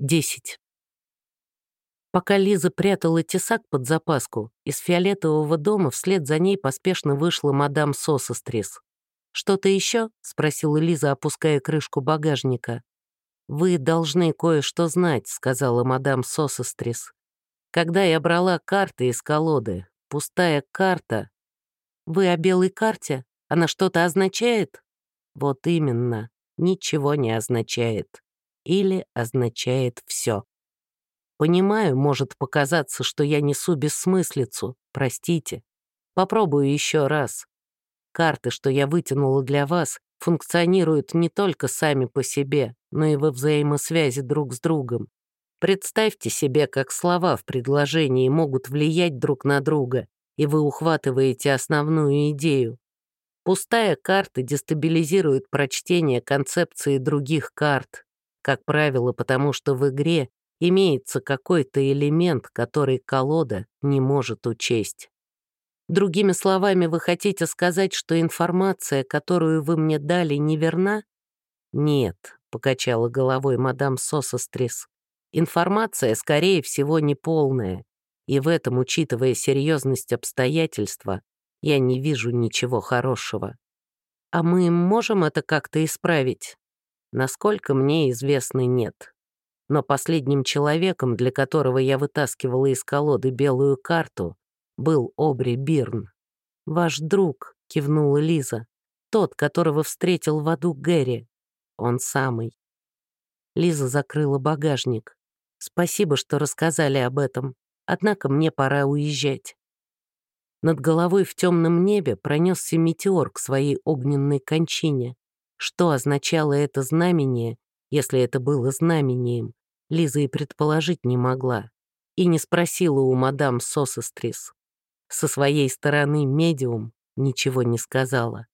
10. Пока Лиза прятала тесак под запаску, из фиолетового дома вслед за ней поспешно вышла мадам Сосострис. «Что-то еще?» — спросила Лиза, опуская крышку багажника. «Вы должны кое-что знать», — сказала мадам Сосострис. «Когда я брала карты из колоды, пустая карта...» «Вы о белой карте? Она что-то означает?» «Вот именно, ничего не означает» или означает все. Понимаю, может показаться, что я несу бессмыслицу, простите. Попробую еще раз. Карты, что я вытянула для вас, функционируют не только сами по себе, но и во взаимосвязи друг с другом. Представьте себе, как слова в предложении могут влиять друг на друга, и вы ухватываете основную идею. Пустая карта дестабилизирует прочтение концепции других карт, как правило, потому что в игре имеется какой-то элемент, который колода не может учесть. Другими словами, вы хотите сказать, что информация, которую вы мне дали, неверна? Нет, покачала головой мадам Сосострис. Информация, скорее всего, неполная, и в этом, учитывая серьезность обстоятельства, я не вижу ничего хорошего. А мы можем это как-то исправить? Насколько мне известно, нет. Но последним человеком, для которого я вытаскивала из колоды белую карту, был Обри Бирн. «Ваш друг», — кивнула Лиза, — «тот, которого встретил в аду Гэри. Он самый». Лиза закрыла багажник. «Спасибо, что рассказали об этом. Однако мне пора уезжать». Над головой в темном небе пронесся метеор к своей огненной кончине. Что означало это знамение, если это было знамением, Лиза и предположить не могла. И не спросила у мадам Сосестрис. Со своей стороны медиум ничего не сказала.